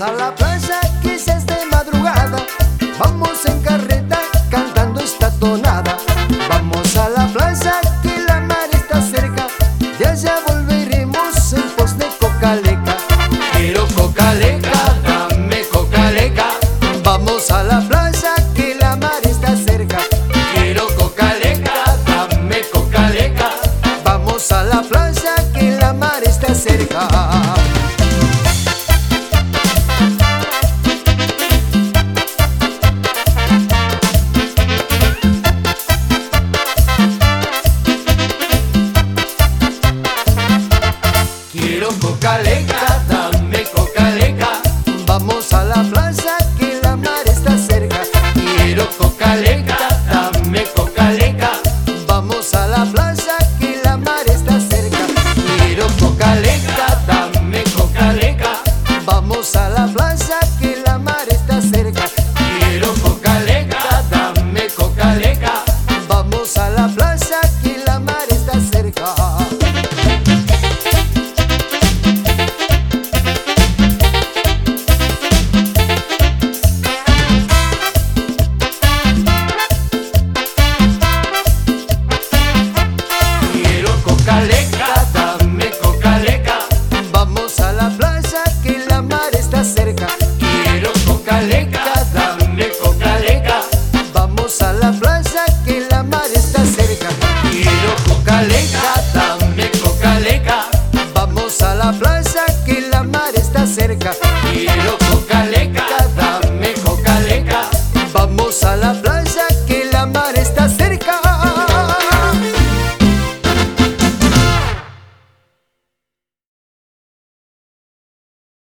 a la playa. caleca, dame cocaleca. Vamos a la plaza que la mar está cerca. Quiero cocaleca.